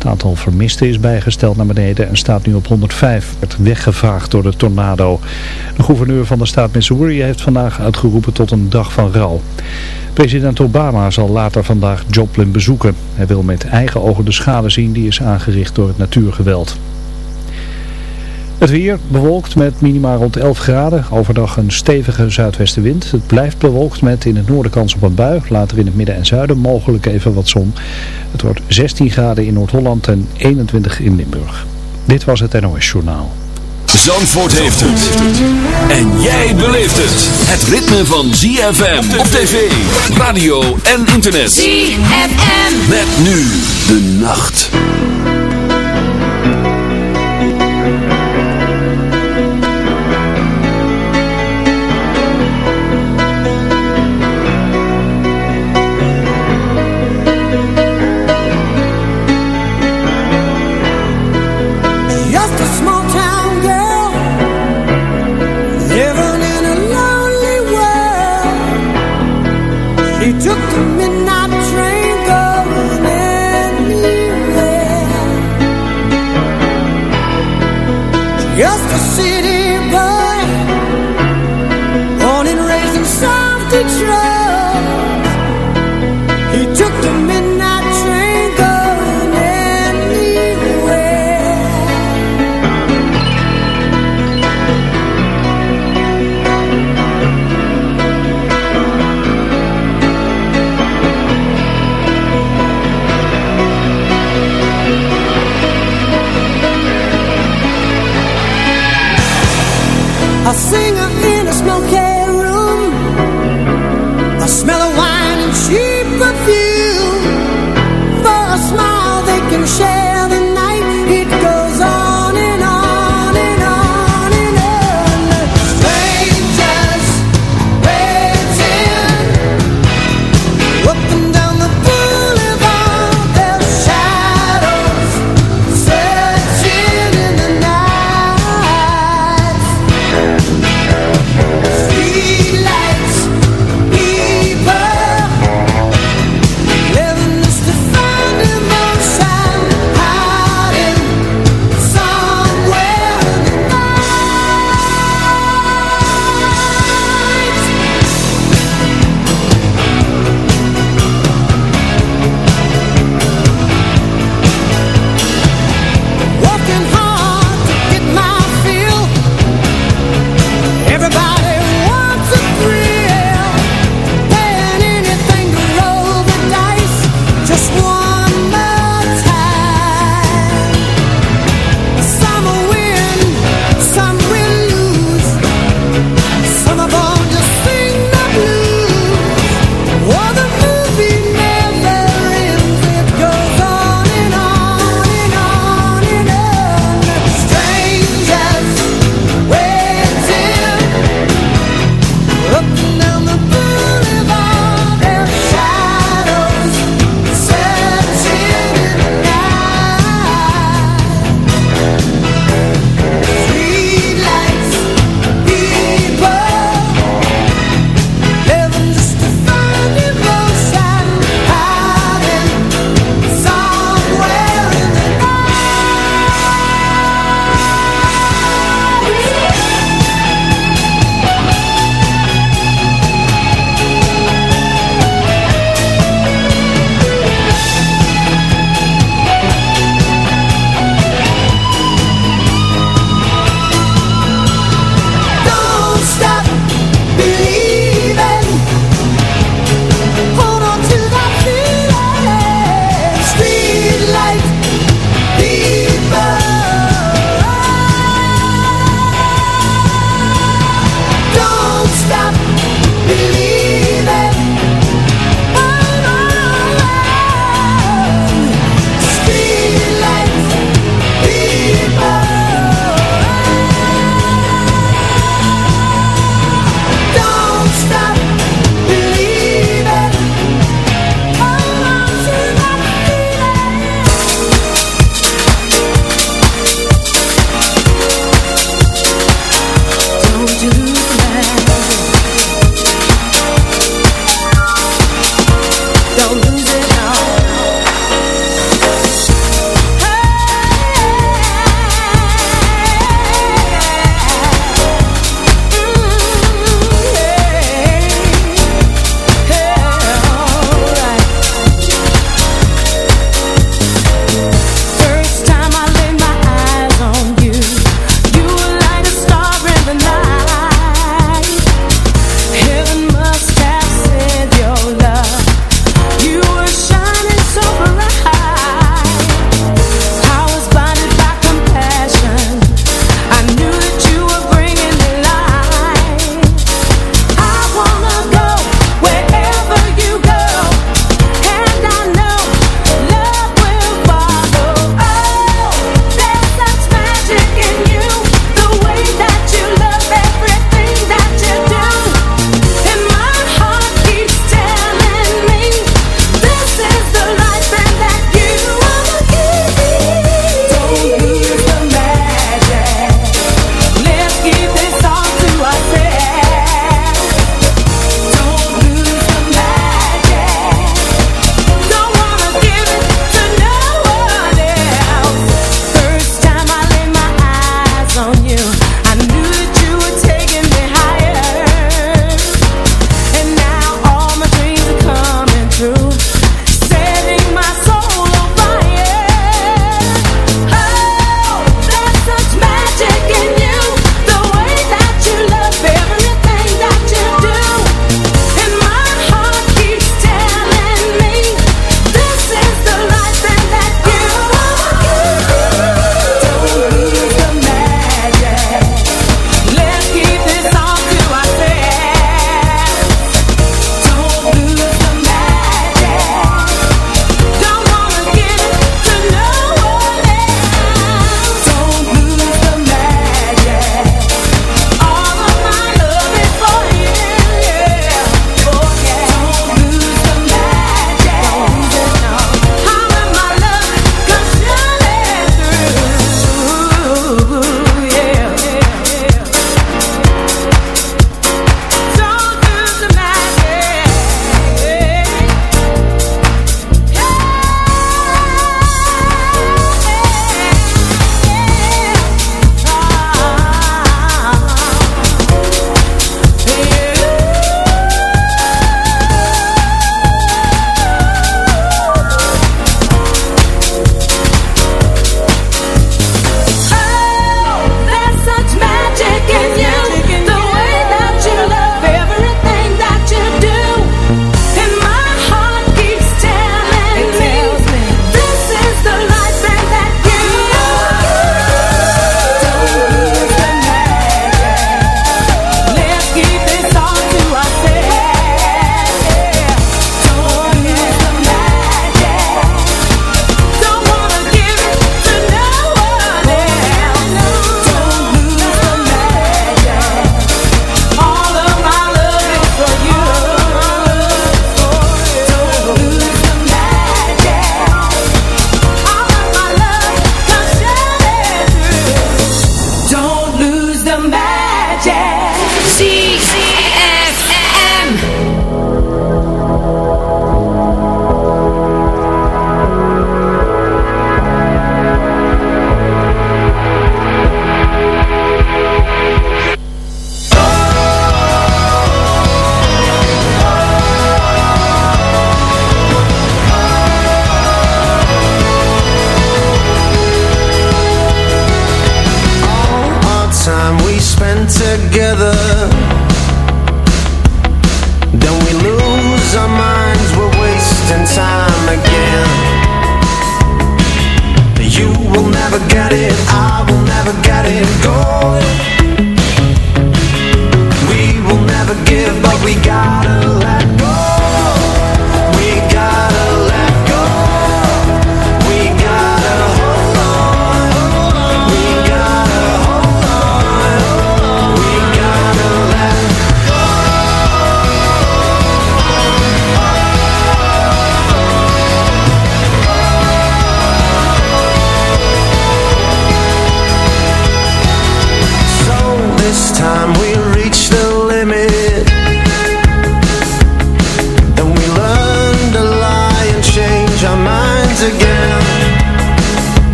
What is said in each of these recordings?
Het aantal vermisten is bijgesteld naar beneden en staat nu op 105. Het weggevaagd door de tornado. De gouverneur van de staat Missouri heeft vandaag uitgeroepen tot een dag van rouw. President Obama zal later vandaag Joplin bezoeken. Hij wil met eigen ogen de schade zien die is aangericht door het natuurgeweld. Het weer bewolkt met minimaal rond 11 graden. Overdag een stevige zuidwestenwind. Het blijft bewolkt met in het noorden kans op een bui. Later in het midden en zuiden mogelijk even wat zon. Het wordt 16 graden in Noord-Holland en 21 in Limburg. Dit was het NOS Journaal. Zandvoort heeft het. En jij beleeft het. Het ritme van ZFM op tv, radio en internet. ZFM. Met nu de nacht.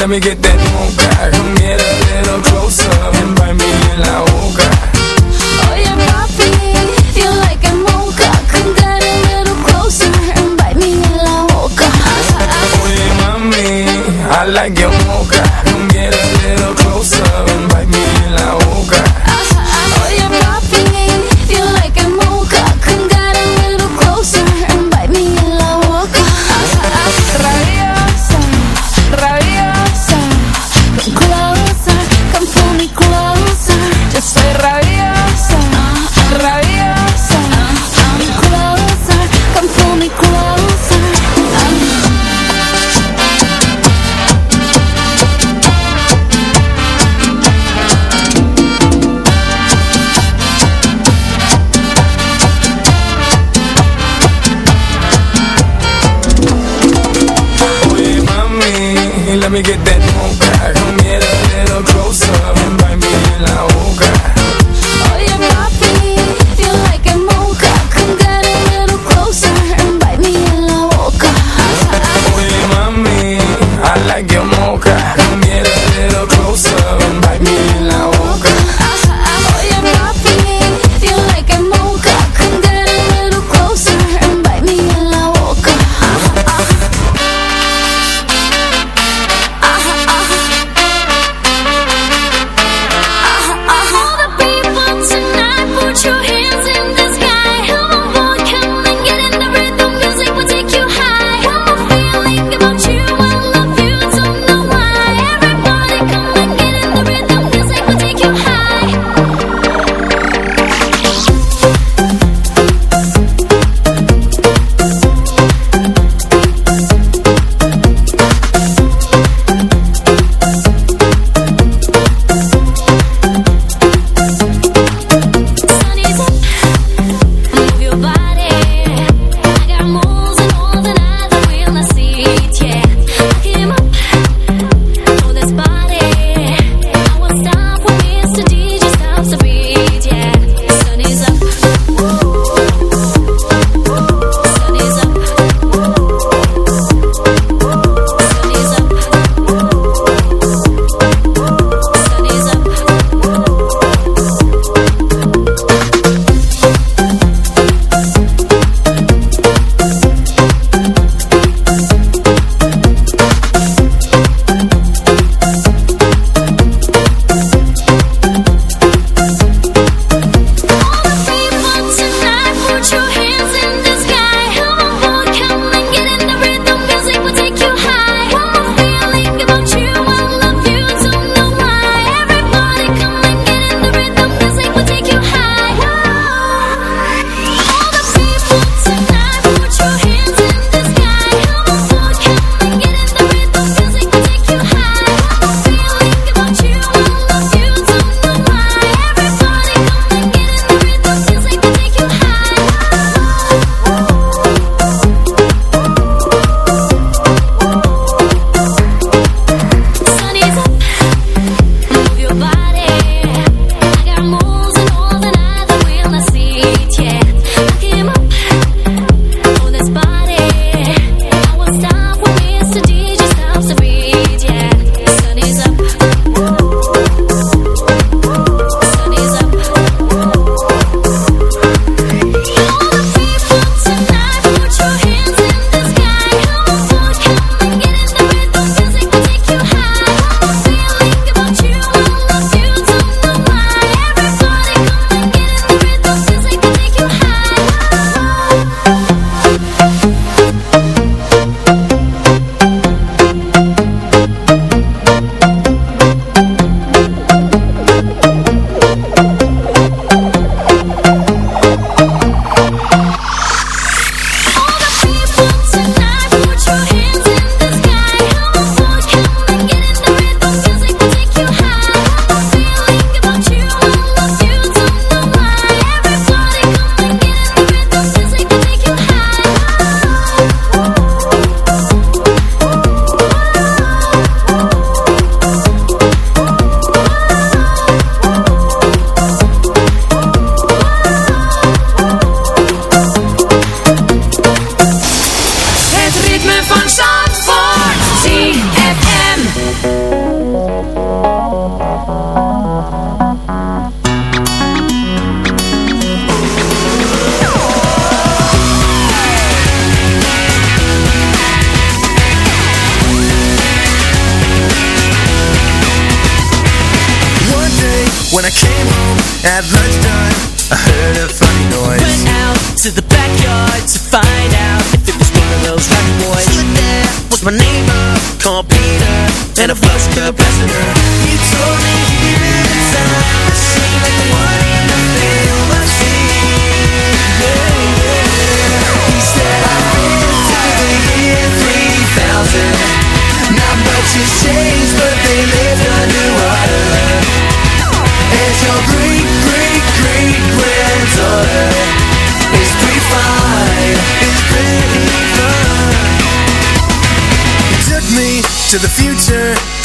let me get that moon back. Come get a little closer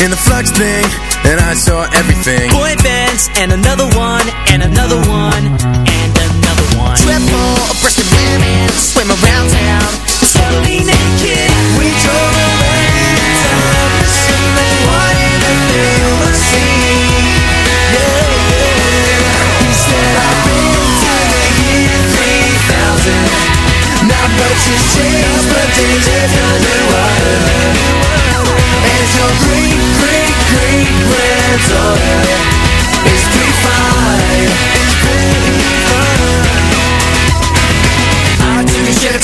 In the flux thing, and I saw everything. Boy bands, and another one, and another one, and another one. Triple breasted women swim around town. Slowly naked, we drove away the yeah, yeah. I've been to 3000 changed, but things are kinda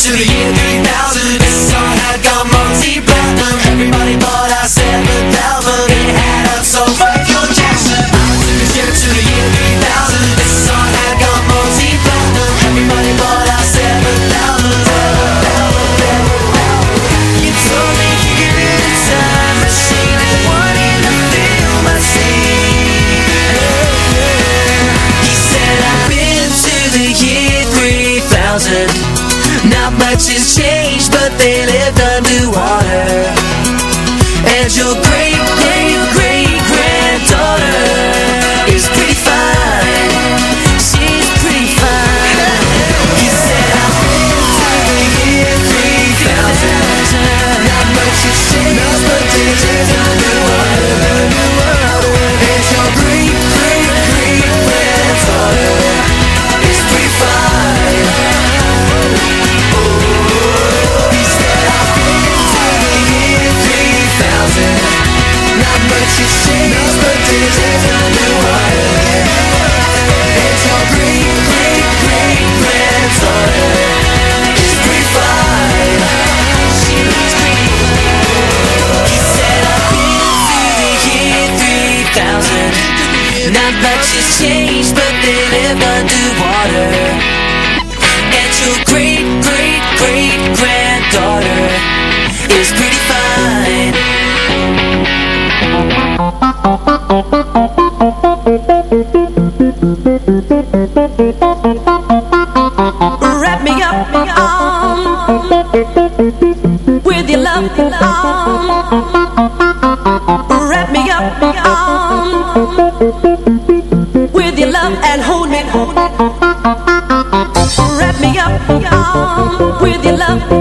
to the year 3000 It's all had got multi-platinum Everybody bought fortunes changed, but they lived underwater. And your grace. with your love.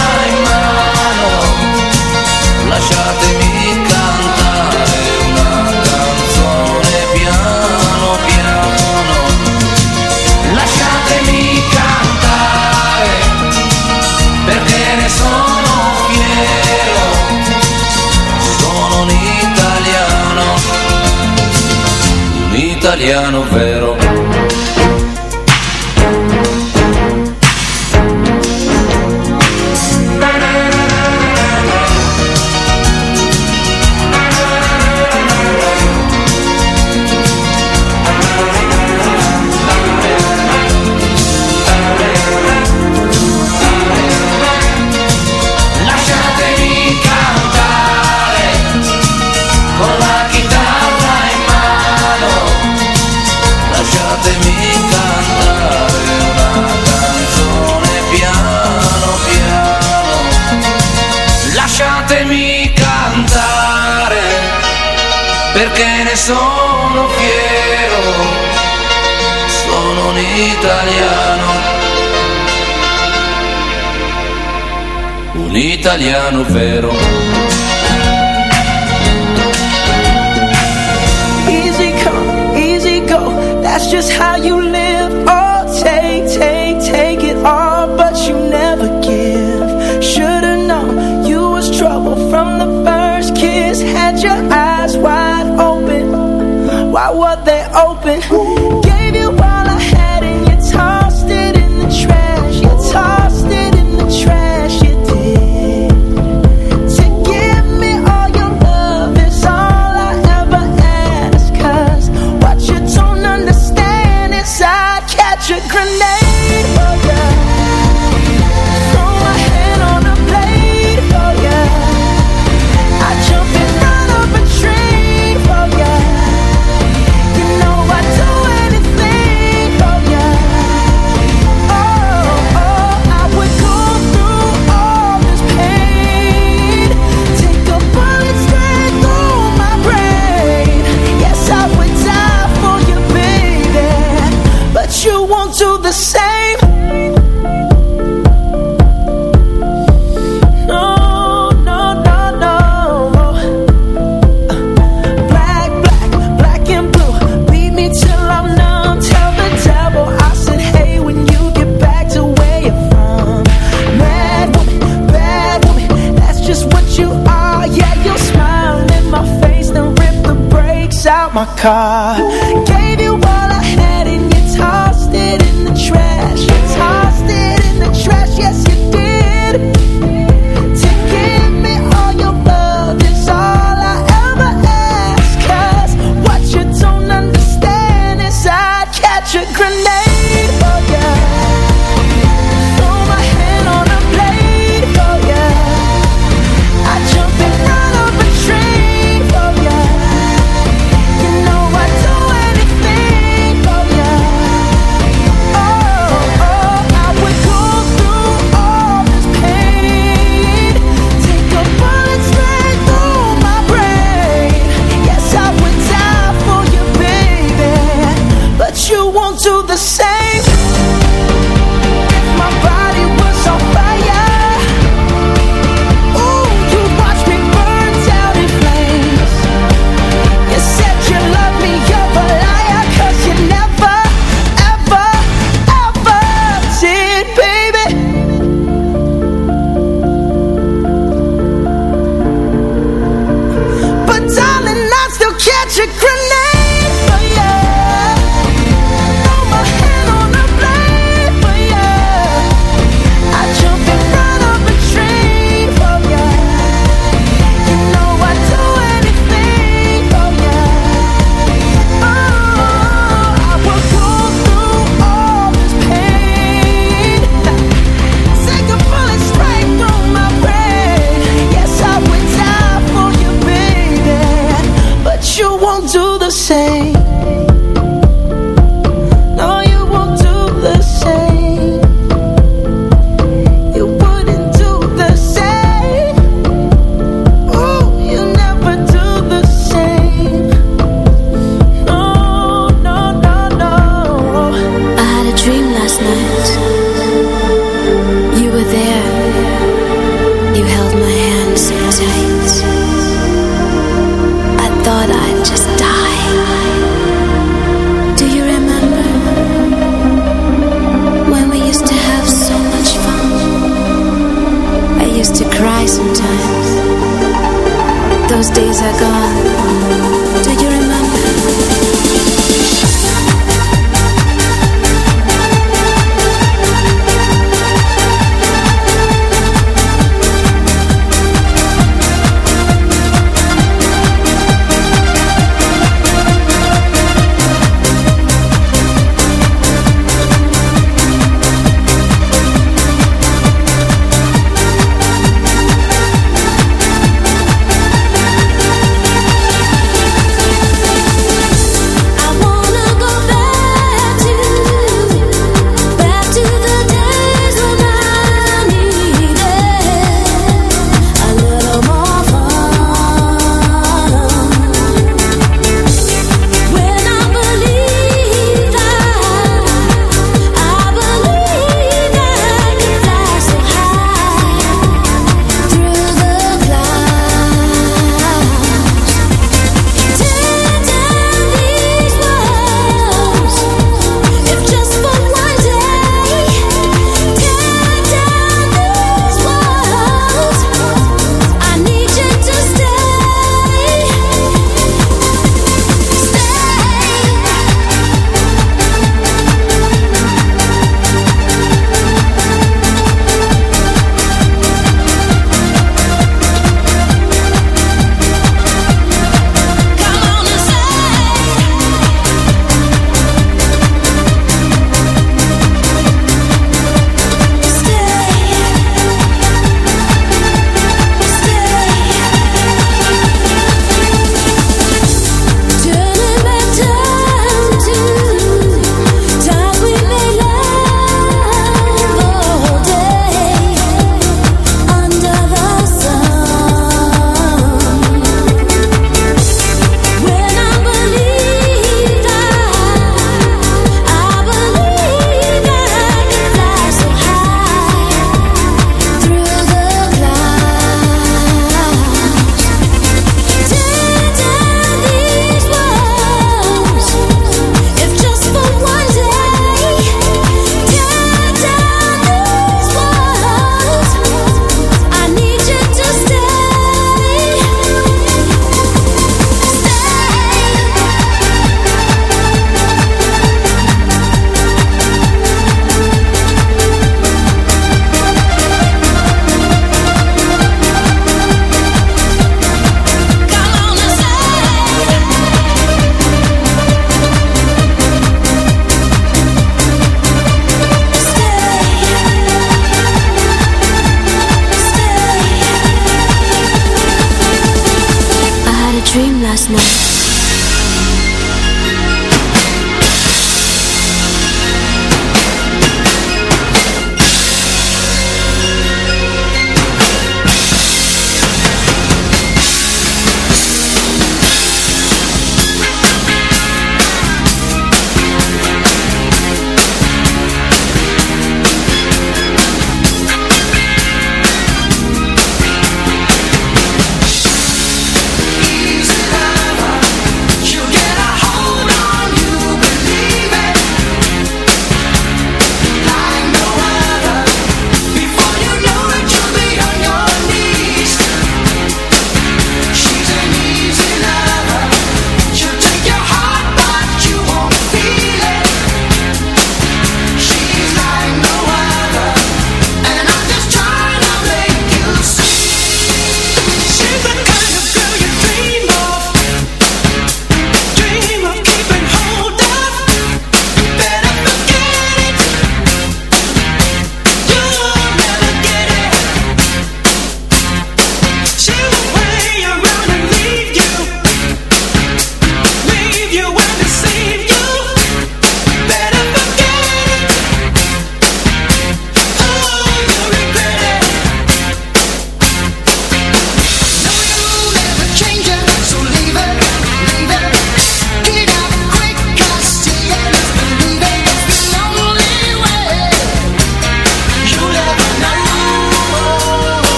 italiano vero? italiano vero. Car.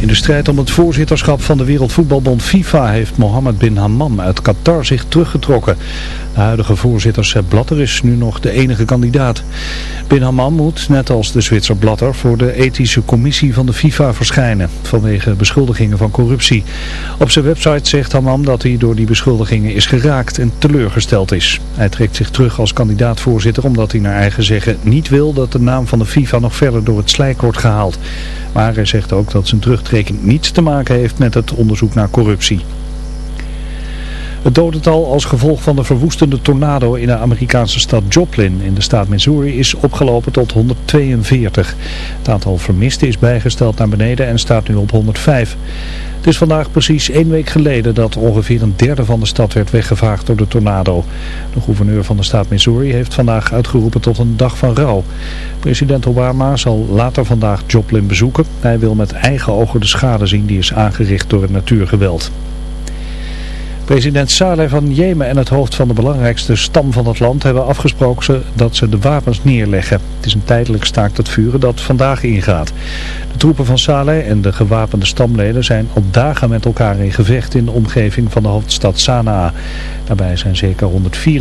In de strijd om het voorzitterschap van de Wereldvoetbalbond FIFA heeft Mohammed bin Hammam uit Qatar zich teruggetrokken. De huidige voorzitter Sepp Blatter is nu nog de enige kandidaat. Bin Hammam moet, net als de Zwitser Blatter, voor de ethische commissie van de FIFA verschijnen. Vanwege beschuldigingen van corruptie. Op zijn website zegt Hammam dat hij door die beschuldigingen is geraakt en teleurgesteld is. Hij trekt zich terug als kandidaat-voorzitter omdat hij naar eigen zeggen niet wil dat de naam van de FIFA nog verder door het slijk wordt gehaald. Maar hij zegt ook dat zijn terugtrekking niets te maken heeft met het onderzoek naar corruptie. Het dodental als gevolg van de verwoestende tornado in de Amerikaanse stad Joplin in de staat Missouri is opgelopen tot 142. Het aantal vermisten is bijgesteld naar beneden en staat nu op 105. Het is vandaag precies één week geleden dat ongeveer een derde van de stad werd weggevaagd door de tornado. De gouverneur van de staat Missouri heeft vandaag uitgeroepen tot een dag van rouw. President Obama zal later vandaag Joplin bezoeken. Hij wil met eigen ogen de schade zien die is aangericht door het natuurgeweld. President Saleh van Jemen en het hoofd van de belangrijkste stam van het land hebben afgesproken dat ze de wapens neerleggen. Het is een tijdelijk staakt het vuren dat vandaag ingaat. De troepen van Saleh en de gewapende stamleden zijn al dagen met elkaar in gevecht in de omgeving van de hoofdstad Sanaa. Daarbij zijn zeker 104